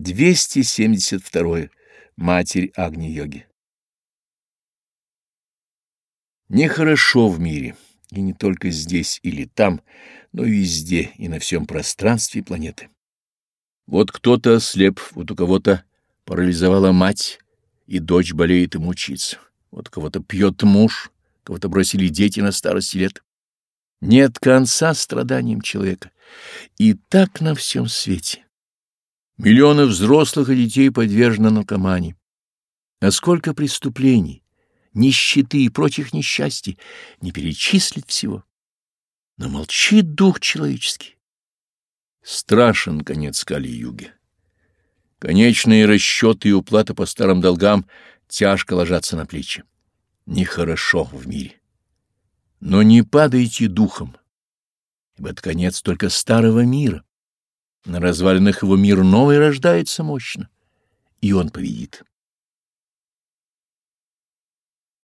272. Матерь Агни-йоги. Нехорошо в мире, и не только здесь или там, но и везде, и на всем пространстве планеты. Вот кто-то ослеп, вот у кого-то парализовала мать, и дочь болеет и мучится. Вот кого-то пьет муж, кого-то бросили дети на старости лет. Нет конца страданиям человека. И так на всем свете. Миллионы взрослых и детей подвержены наркомании. А сколько преступлений, нищеты и прочих несчастий не перечислить всего. Но молчит дух человеческий. Страшен конец Кали-юги. Конечные расчеты и уплата по старым долгам тяжко ложатся на плечи. Нехорошо в мире. Но не падайте духом, ибо это конец только старого мира. На развалинах его мир новый рождается мощно, и он победит.